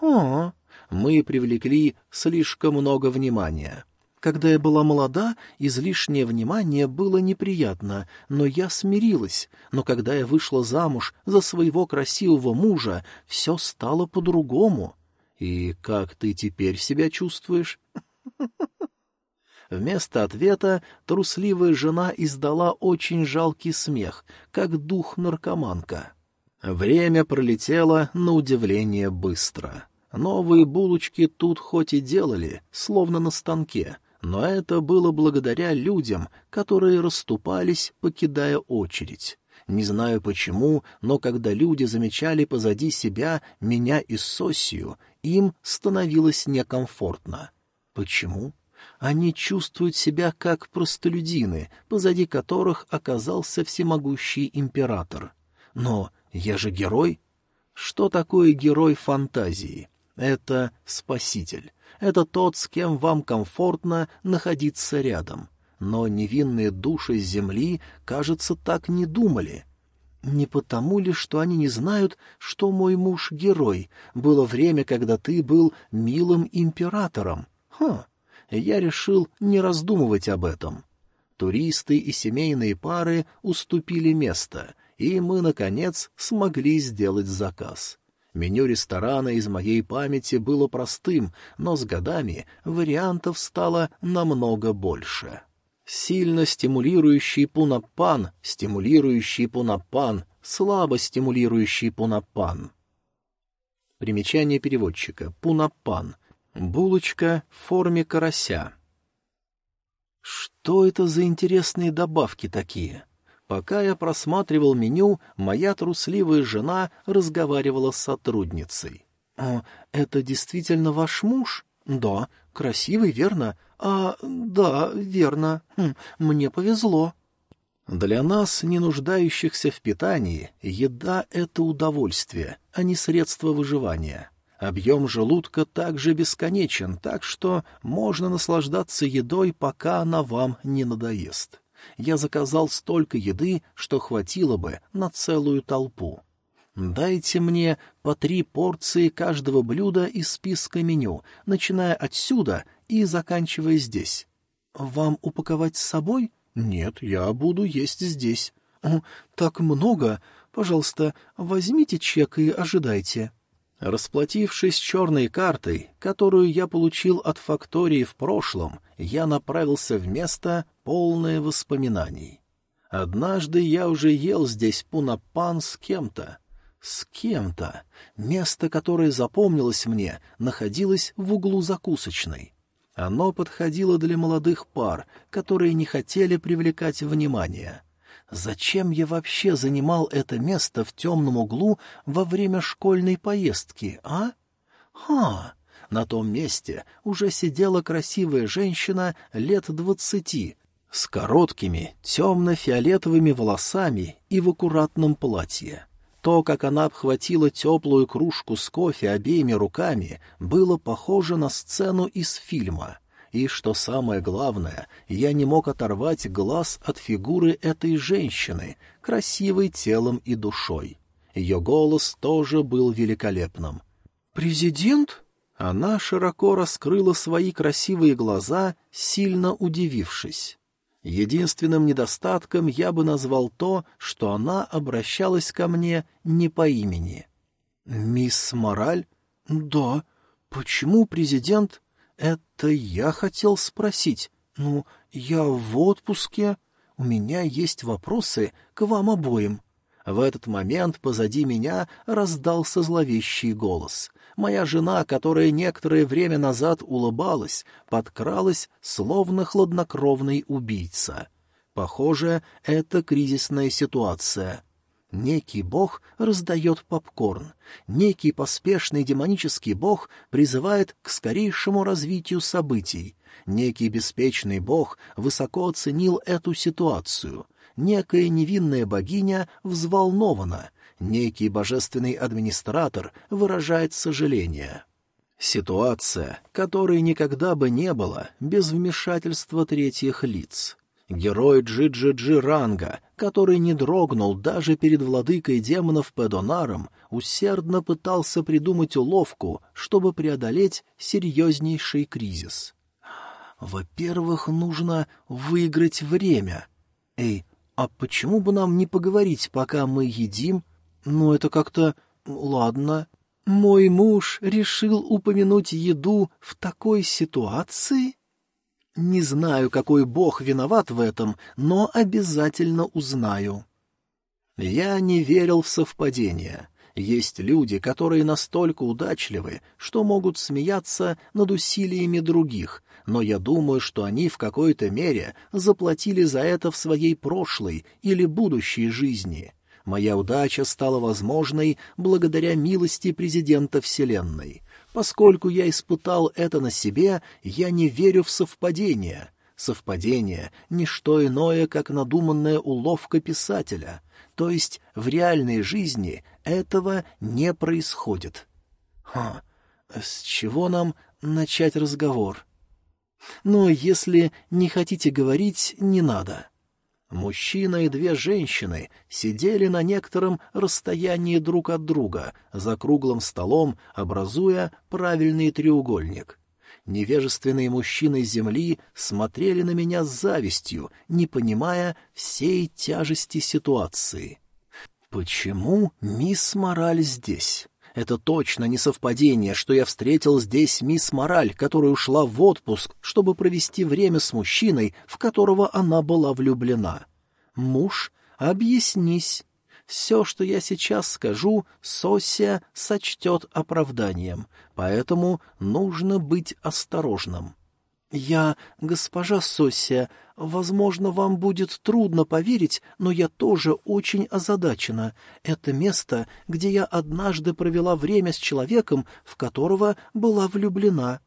«О, мы привлекли слишком много внимания. Когда я была молода, излишнее внимание было неприятно, но я смирилась. Но когда я вышла замуж за своего красивого мужа, все стало по-другому. И как ты теперь себя чувствуешь? [laughs] Вместо ответа трусливая жена издала очень жалкий смех, как дух-наркоманка. Время пролетело на удивление быстро. Новые булочки тут хоть и делали, словно на станке, но это было благодаря людям, которые расступались, покидая очередь. Не знаю почему, но когда люди замечали позади себя меня и Сосию, им становилось некомфортно. Почему? Они чувствуют себя как простолюдины, позади которых оказался всемогущий император. Но я же герой. Что такое герой фантазии? Это спаситель. Это тот, с кем вам комфортно находиться рядом. Но невинные души земли, кажется, так не думали. Не потому ли, что они не знают, что мой муж — герой? Было время, когда ты был милым императором. Ха! Я решил не раздумывать об этом. Туристы и семейные пары уступили место, и мы, наконец, смогли сделать заказ. Меню ресторана из моей памяти было простым, но с годами вариантов стало намного больше. Сильно стимулирующий пунапан, стимулирующий пунапан, слабо стимулирующий пунапан. Примечание переводчика. Пунапан. Булочка в форме карася. Что это за интересные добавки такие? Пока я просматривал меню, моя трусливая жена разговаривала с сотрудницей. «О, это действительно ваш муж?» «Да, красивый, верно?» «А, да, верно. Хм, мне повезло». Для нас, не нуждающихся в питании, еда — это удовольствие, а не средство выживания. Объем желудка также бесконечен, так что можно наслаждаться едой, пока она вам не надоест я заказал столько еды, что хватило бы на целую толпу. Дайте мне по три порции каждого блюда из списка меню, начиная отсюда и заканчивая здесь. Вам упаковать с собой? Нет, я буду есть здесь. О, так много. Пожалуйста, возьмите чек и ожидайте. Расплатившись черной картой, которую я получил от фактории в прошлом, я направился в место, полное воспоминаний. Однажды я уже ел здесь пунапан с кем-то. С кем-то. Место, которое запомнилось мне, находилось в углу закусочной. Оно подходило для молодых пар, которые не хотели привлекать внимание. Зачем я вообще занимал это место в темном углу во время школьной поездки, а? Ха! На том месте уже сидела красивая женщина лет двадцати, с короткими темно-фиолетовыми волосами и в аккуратном платье. То, как она обхватила теплую кружку с кофе обеими руками, было похоже на сцену из фильма — и, что самое главное, я не мог оторвать глаз от фигуры этой женщины, красивой телом и душой. Ее голос тоже был великолепным. «Президент?» Она широко раскрыла свои красивые глаза, сильно удивившись. Единственным недостатком я бы назвал то, что она обращалась ко мне не по имени. «Мисс Мораль?» «Да. Почему президент «Это я хотел спросить. Ну, я в отпуске. У меня есть вопросы к вам обоим». В этот момент позади меня раздался зловещий голос. Моя жена, которая некоторое время назад улыбалась, подкралась, словно хладнокровный убийца. Похоже, это кризисная ситуация. Некий бог раздает попкорн. Некий поспешный демонический бог призывает к скорейшему развитию событий. Некий беспечный бог высоко оценил эту ситуацию. Некая невинная богиня взволнована. Некий божественный администратор выражает сожаление. Ситуация, которой никогда бы не было без вмешательства третьих лиц. Герой Джи-Джи-Джи Ранга, который не дрогнул даже перед владыкой демонов Педонаром, усердно пытался придумать уловку, чтобы преодолеть серьезнейший кризис. Во-первых, нужно выиграть время. Эй, а почему бы нам не поговорить, пока мы едим? Ну, это как-то... Ладно. Мой муж решил упомянуть еду в такой ситуации? Не знаю, какой бог виноват в этом, но обязательно узнаю. Я не верил в совпадения. Есть люди, которые настолько удачливы, что могут смеяться над усилиями других, но я думаю, что они в какой-то мере заплатили за это в своей прошлой или будущей жизни. Моя удача стала возможной благодаря милости президента Вселенной. Поскольку я испытал это на себе, я не верю в совпадение. Совпадение — не что иное, как надуманная уловка писателя. То есть в реальной жизни этого не происходит. Ха, с чего нам начать разговор? Но если не хотите говорить, не надо. Мужчина и две женщины сидели на некотором расстоянии друг от друга, за круглым столом, образуя правильный треугольник. Невежественные мужчины Земли смотрели на меня с завистью, не понимая всей тяжести ситуации. Почему мисс Мораль здесь? Это точно не совпадение, что я встретил здесь мисс Мораль, которая ушла в отпуск, чтобы провести время с мужчиной, в которого она была влюблена. Муж, объяснись. Все, что я сейчас скажу, Сосия сочтет оправданием, поэтому нужно быть осторожным. «Я, госпожа Сосия, возможно, вам будет трудно поверить, но я тоже очень озадачена. Это место, где я однажды провела время с человеком, в которого была влюблена.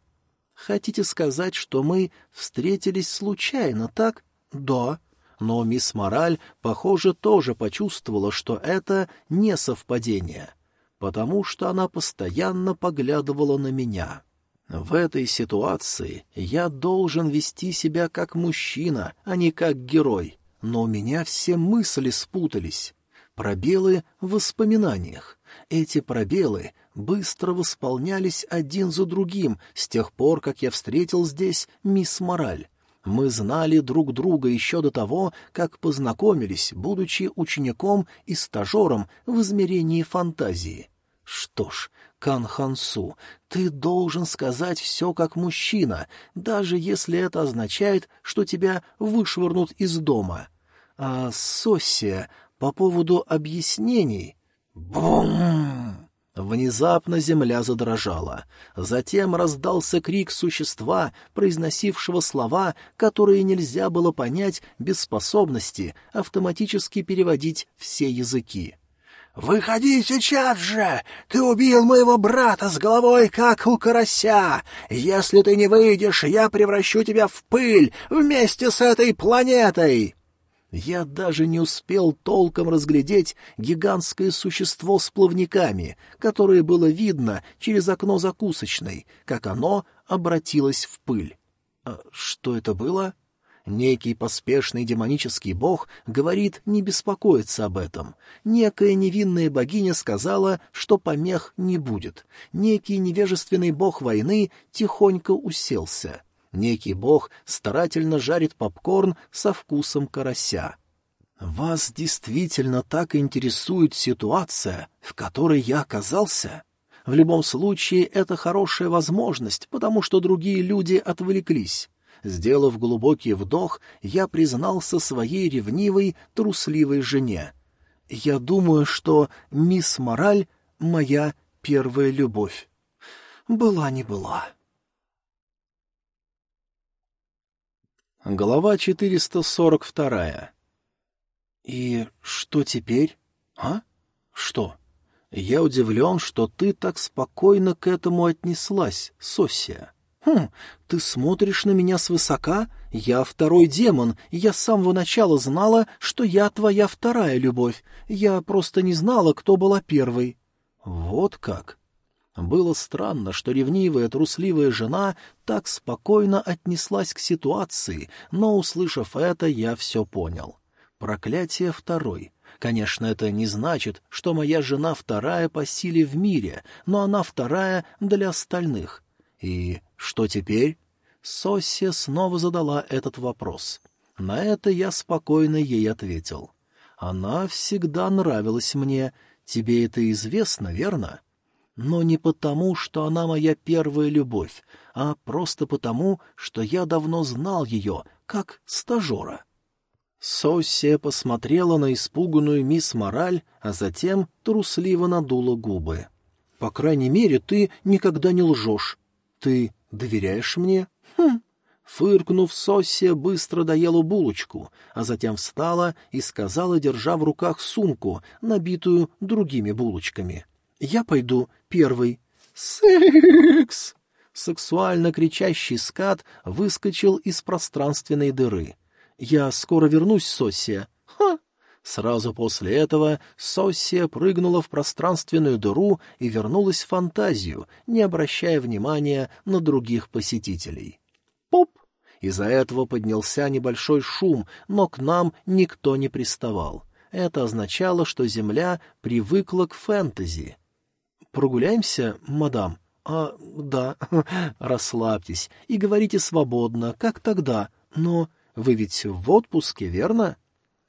Хотите сказать, что мы встретились случайно, так? Да. Но мисс Мораль, похоже, тоже почувствовала, что это не совпадение, потому что она постоянно поглядывала на меня». В этой ситуации я должен вести себя как мужчина, а не как герой. Но у меня все мысли спутались. Пробелы в воспоминаниях. Эти пробелы быстро восполнялись один за другим с тех пор, как я встретил здесь мисс Мораль. Мы знали друг друга еще до того, как познакомились, будучи учеником и стажером в измерении фантазии. Что ж, Кан Хансу, ты должен сказать все как мужчина, даже если это означает, что тебя вышвырнут из дома. А Соссия по поводу объяснений... Бум! Внезапно земля задрожала. Затем раздался крик существа, произносившего слова, которые нельзя было понять без способности автоматически переводить все языки. «Выходи сейчас же! Ты убил моего брата с головой, как у карася! Если ты не выйдешь, я превращу тебя в пыль вместе с этой планетой!» Я даже не успел толком разглядеть гигантское существо с плавниками, которое было видно через окно закусочной, как оно обратилось в пыль. А что это было? — Некий поспешный демонический бог говорит не беспокоиться об этом. Некая невинная богиня сказала, что помех не будет. Некий невежественный бог войны тихонько уселся. Некий бог старательно жарит попкорн со вкусом карася. «Вас действительно так интересует ситуация, в которой я оказался?» В любом случае, это хорошая возможность, потому что другие люди отвлеклись. Сделав глубокий вдох, я признался своей ревнивой, трусливой жене. я думаю, что мисс Мораль — моя первая любовь. Была не была. Глава 442. И что теперь? А? Что? Я удивлен, что ты так спокойно к этому отнеслась, Сосия. Хм, ты смотришь на меня свысока? Я второй демон, и я с самого начала знала, что я твоя вторая любовь. Я просто не знала, кто была первой. Вот как. Было странно, что ревнивая, трусливая жена так спокойно отнеслась к ситуации, но, услышав это, я все понял. Проклятие второй. Конечно, это не значит, что моя жена вторая по силе в мире, но она вторая для остальных. И что теперь? Соссия снова задала этот вопрос. На это я спокойно ей ответил. Она всегда нравилась мне. Тебе это известно, верно? Но не потому, что она моя первая любовь, а просто потому, что я давно знал ее, как стажера. Соссия посмотрела на испуганную мисс Мораль, а затем трусливо надула губы. — По крайней мере, ты никогда не лжешь. Ты доверяешь мне? Хм. Фыркнув, Соссия быстро доела булочку, а затем встала и сказала, держа в руках сумку, набитую другими булочками. — Я пойду первый. — Секс! Сексуально кричащий скат выскочил из пространственной дыры. «Я скоро вернусь, Соссия». Сразу после этого Соссия прыгнула в пространственную дыру и вернулась в фантазию, не обращая внимания на других посетителей. «Пуп!» Из-за этого поднялся небольшой шум, но к нам никто не приставал. Это означало, что Земля привыкла к фэнтези. «Прогуляемся, мадам?» «А, да, [laughs] расслабьтесь и говорите свободно, как тогда, но вы ведь в отпуске, верно?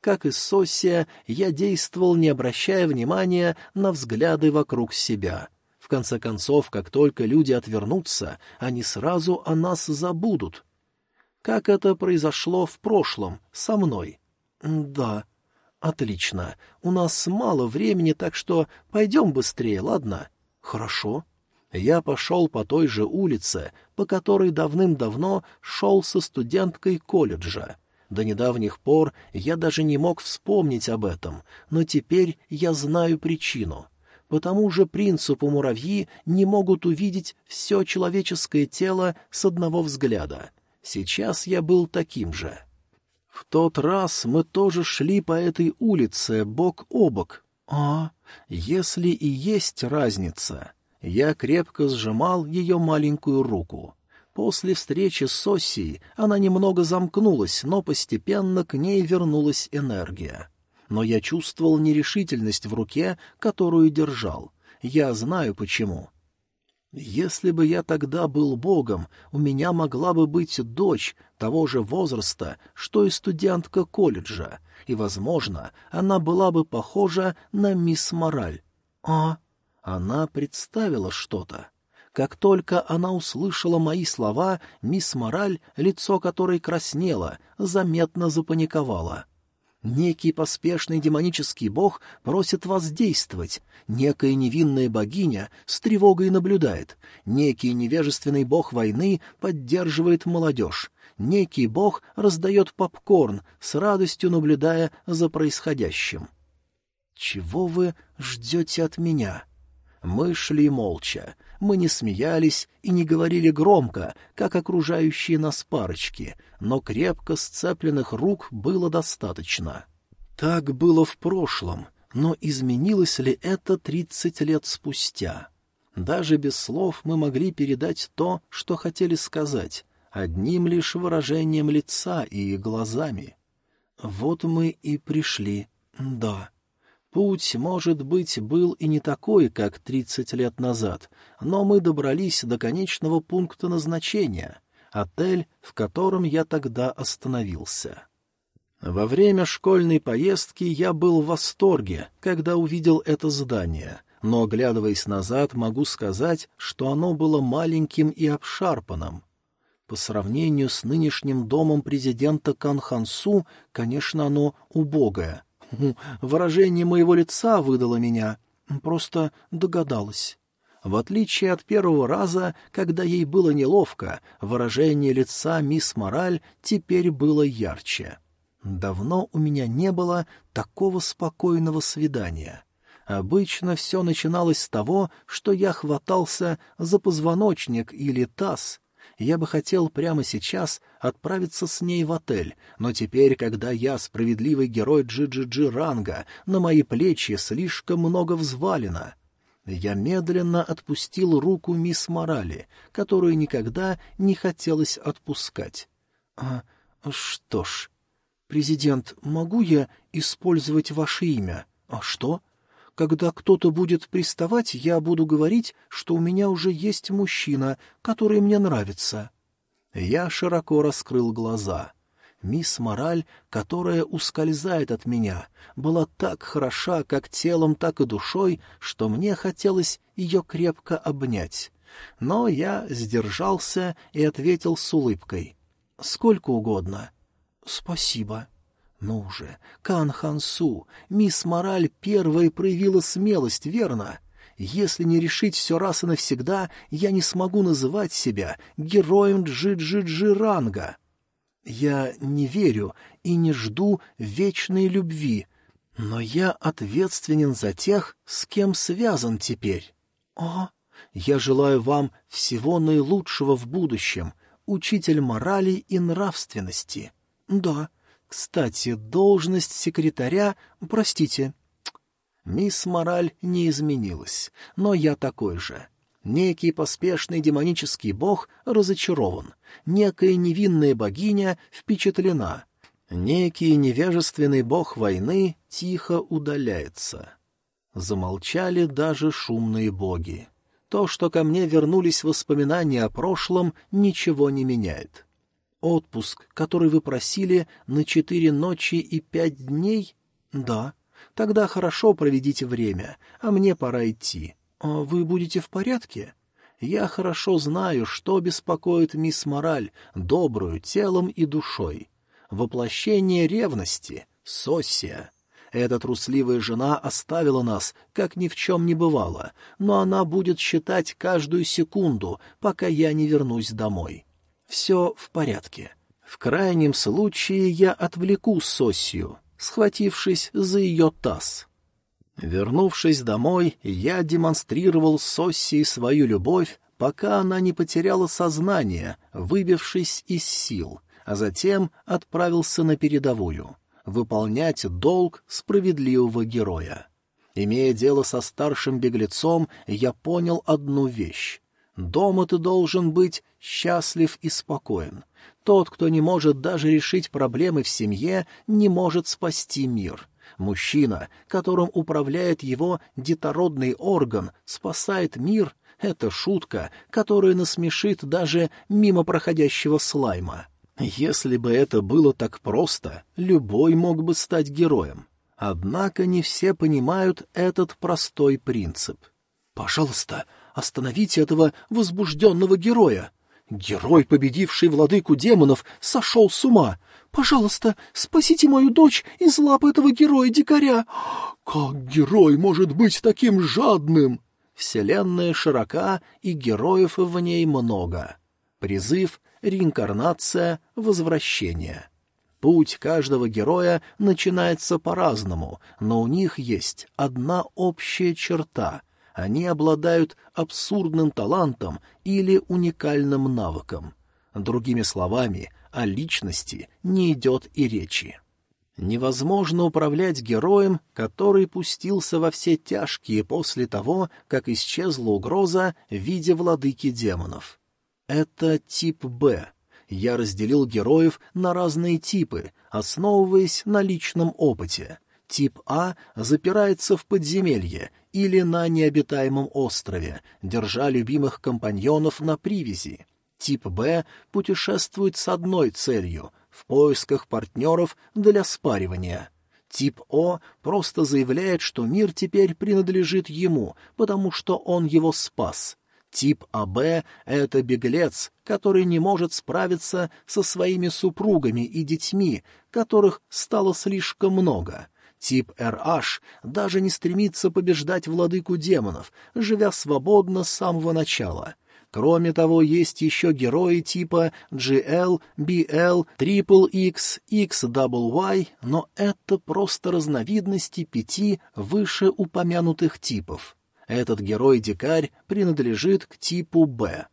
Как и Соссия, я действовал, не обращая внимания на взгляды вокруг себя. В конце концов, как только люди отвернутся, они сразу о нас забудут. Как это произошло в прошлом, со мной? Да. Отлично. У нас мало времени, так что пойдем быстрее, ладно? Хорошо я пошел по той же улице, по которой давным-давно шел со студенткой колледжа. До недавних пор я даже не мог вспомнить об этом, но теперь я знаю причину. По тому же принципу муравьи не могут увидеть все человеческое тело с одного взгляда. Сейчас я был таким же. В тот раз мы тоже шли по этой улице бок о бок. А, если и есть разница, я крепко сжимал ее маленькую руку. После встречи с Соссией она немного замкнулась, но постепенно к ней вернулась энергия. Но я чувствовал нерешительность в руке, которую держал. Я знаю почему. Если бы я тогда был богом, у меня могла бы быть дочь того же возраста, что и студентка колледжа, и, возможно, она была бы похожа на мисс Мораль. А она представила что-то. Как только она услышала мои слова, мисс Мораль, лицо которой краснело, заметно запаниковала. Некий поспешный демонический бог просит вас действовать. Некая невинная богиня с тревогой наблюдает. Некий невежественный бог войны поддерживает молодежь. Некий бог раздает попкорн, с радостью наблюдая за происходящим. «Чего вы ждете от меня?» Мы шли молча. Мы не смеялись и не говорили громко, как окружающие нас парочки, но крепко сцепленных рук было достаточно. Так было в прошлом, но изменилось ли это тридцать лет спустя? Даже без слов мы могли передать то, что хотели сказать, одним лишь выражением лица и глазами. Вот мы и пришли, да. Путь, может быть, был и не такой, как тридцать лет назад, но мы добрались до конечного пункта назначения — отель, в котором я тогда остановился. Во время школьной поездки я был в восторге, когда увидел это здание, но, оглядываясь назад, могу сказать, что оно было маленьким и обшарпанным. По сравнению с нынешним домом президента Канхансу, конечно, оно убогое, Выражение моего лица выдало меня. Просто догадалась. В отличие от первого раза, когда ей было неловко, выражение лица мисс Мораль теперь было ярче. Давно у меня не было такого спокойного свидания. Обычно все начиналось с того, что я хватался за позвоночник или таз. Я бы хотел прямо сейчас отправиться с ней в отель, но теперь, когда я справедливый герой Джи-Джи-Джи ранга, на мои плечи слишком много взвалено. Я медленно отпустил руку мисс Морали, которую никогда не хотелось отпускать. А, что ж, президент, могу я использовать ваше имя? А что? — когда кто-то будет приставать, я буду говорить, что у меня уже есть мужчина, который мне нравится. Я широко раскрыл глаза. Мисс Мораль, которая ускользает от меня, была так хороша как телом, так и душой, что мне хотелось ее крепко обнять. Но я сдержался и ответил с улыбкой. «Сколько угодно». «Спасибо». Ну же, Кан Хансу, мисс Мораль первой проявила смелость, верно? Если не решить все раз и навсегда, я не смогу называть себя героем Джи-Джи-Джи ранга. Я не верю и не жду вечной любви, но я ответственен за тех, с кем связан теперь. О, я желаю вам всего наилучшего в будущем, учитель морали и нравственности. Да, кстати, должность секретаря... Простите. Мисс Мораль не изменилась, но я такой же. Некий поспешный демонический бог разочарован, некая невинная богиня впечатлена, некий невежественный бог войны тихо удаляется. Замолчали даже шумные боги. То, что ко мне вернулись воспоминания о прошлом, ничего не меняет. Отпуск, который вы просили на четыре ночи и пять дней? Да. Тогда хорошо проведите время, а мне пора идти. А вы будете в порядке? Я хорошо знаю, что беспокоит мисс Мораль, добрую телом и душой. Воплощение ревности — Сосия. Эта трусливая жена оставила нас, как ни в чем не бывало, но она будет считать каждую секунду, пока я не вернусь домой. Все в порядке. В крайнем случае я отвлеку Сосью, схватившись за ее таз. Вернувшись домой, я демонстрировал Соссии свою любовь, пока она не потеряла сознание, выбившись из сил, а затем отправился на передовую — выполнять долг справедливого героя. Имея дело со старшим беглецом, я понял одну вещь. Дома ты должен быть счастлив и спокоен. Тот, кто не может даже решить проблемы в семье, не может спасти мир. Мужчина, которым управляет его детородный орган, спасает мир — это шутка, которая насмешит даже мимо проходящего слайма. Если бы это было так просто, любой мог бы стать героем. Однако не все понимают этот простой принцип. «Пожалуйста, Остановите этого возбужденного героя! Герой, победивший владыку демонов, сошел с ума! Пожалуйста, спасите мою дочь из лап этого героя-дикаря! Как герой может быть таким жадным? Вселенная широка, и героев в ней много. Призыв, реинкарнация, возвращение. Путь каждого героя начинается по-разному, но у них есть одна общая черта — они обладают абсурдным талантом или уникальным навыком. Другими словами, о личности не идет и речи. Невозможно управлять героем, который пустился во все тяжкие после того, как исчезла угроза в виде владыки демонов. Это тип «Б». Я разделил героев на разные типы, основываясь на личном опыте. Тип А запирается в подземелье или на необитаемом острове, держа любимых компаньонов на привязи. Тип Б путешествует с одной целью — в поисках партнеров для спаривания. Тип О просто заявляет, что мир теперь принадлежит ему, потому что он его спас. Тип АБ — это беглец, который не может справиться со своими супругами и детьми, которых стало слишком много — Тип RH даже не стремится побеждать владыку демонов, живя свободно с самого начала — Кроме того, есть еще герои типа GL, BL, Triple X, XY, но это просто разновидности пяти вышеупомянутых типов. Этот герой-дикарь принадлежит к типу Б.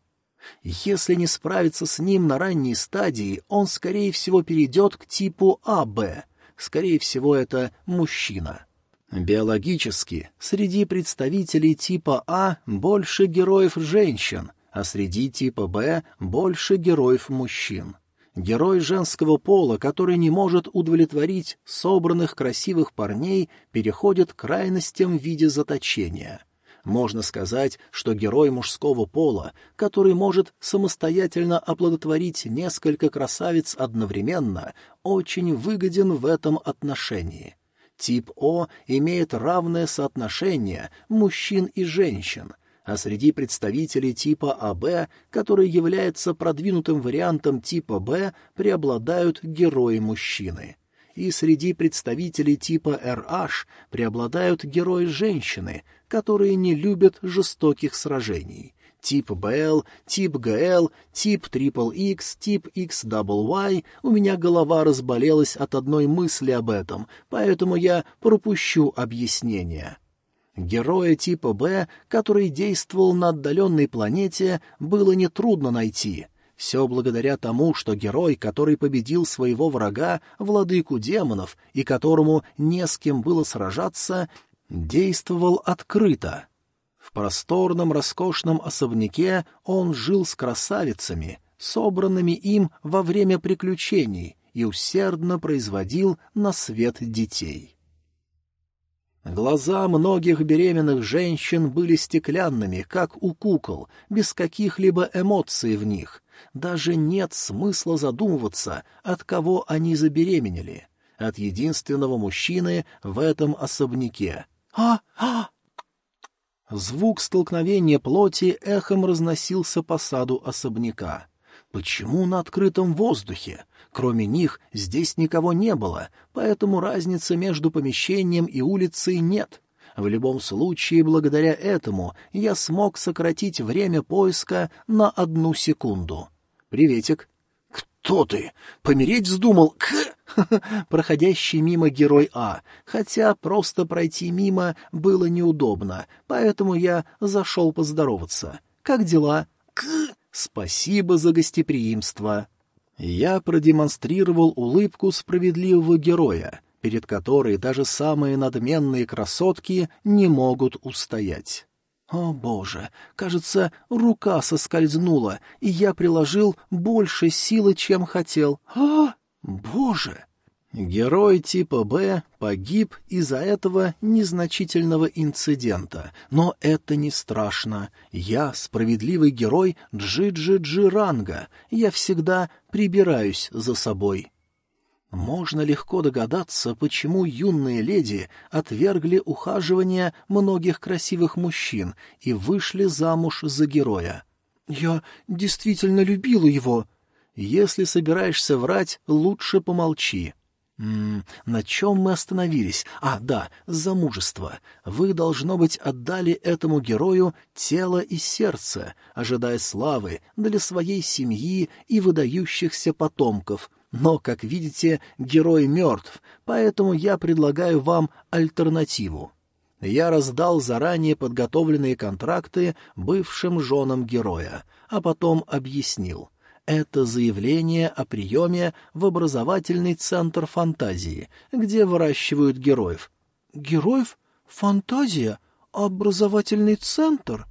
Если не справиться с ним на ранней стадии, он, скорее всего, перейдет к типу АБ. Скорее всего, это мужчина. Биологически, среди представителей типа А больше героев женщин — а среди типа «Б» больше героев-мужчин. Герой женского пола, который не может удовлетворить собранных красивых парней, переходит к крайностям в виде заточения. Можно сказать, что герой мужского пола, который может самостоятельно оплодотворить несколько красавиц одновременно, очень выгоден в этом отношении. Тип О имеет равное соотношение мужчин и женщин, а среди представителей типа АБ, который является продвинутым вариантом типа Б, преобладают герои-мужчины. И среди представителей типа RH преобладают герои-женщины, которые не любят жестоких сражений. Тип БЛ, тип ГЛ, тип X, тип XY, у меня голова разболелась от одной мысли об этом, поэтому я пропущу объяснение. Героя типа «Б», который действовал на отдаленной планете, было нетрудно найти. Все благодаря тому, что герой, который победил своего врага, владыку демонов, и которому не с кем было сражаться, действовал открыто. В просторном роскошном особняке он жил с красавицами, собранными им во время приключений, и усердно производил на свет детей. Глаза многих беременных женщин были стеклянными, как у кукол, без каких-либо эмоций в них. Даже нет смысла задумываться, от кого они забеременели. От единственного мужчины в этом особняке. «А! А!» Звук столкновения плоти эхом разносился по саду особняка. Почему на открытом воздухе? Кроме них здесь никого не было, поэтому разницы между помещением и улицей нет. В любом случае, благодаря этому я смог сократить время поиска на одну секунду. «Приветик». «Кто ты? Помереть вздумал? К...» [laughs] Проходящий мимо герой А, хотя просто пройти мимо было неудобно, поэтому я зашел поздороваться. «Как дела?» «К...» Спасибо за гостеприимство. Я продемонстрировал улыбку справедливого героя, перед которой даже самые надменные красотки не могут устоять. О, боже, кажется, рука соскользнула, и я приложил больше силы, чем хотел. А, боже! Герой типа «Б» погиб из-за этого незначительного инцидента, но это не страшно. Я справедливый герой Джи-Джи-Джи ранга, я всегда прибираюсь за собой. Можно легко догадаться, почему юные леди отвергли ухаживание многих красивых мужчин и вышли замуж за героя. «Я действительно любила его», если собираешься врать, лучше помолчи. М на чем мы остановились? А, да, замужество. Вы, должно быть, отдали этому герою тело и сердце, ожидая славы для своей семьи и выдающихся потомков. Но, как видите, герой мертв, поэтому я предлагаю вам альтернативу. Я раздал заранее подготовленные контракты бывшим женам героя, а потом объяснил это заявление о приеме в образовательный центр фантазии, где выращивают героев. Героев? Фантазия? Образовательный центр?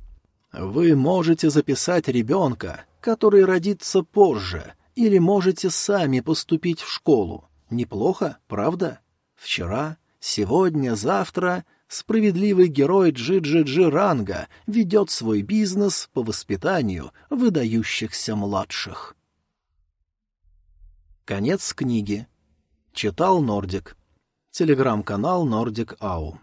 Вы можете записать ребенка, который родится позже, или можете сами поступить в школу. Неплохо, правда? Вчера, сегодня, завтра справедливый герой Джи-Джи-Джи ранга ведет свой бизнес по воспитанию выдающихся младших. Конец книги. Читал Нордик. Телеграм-канал Нордик Ау.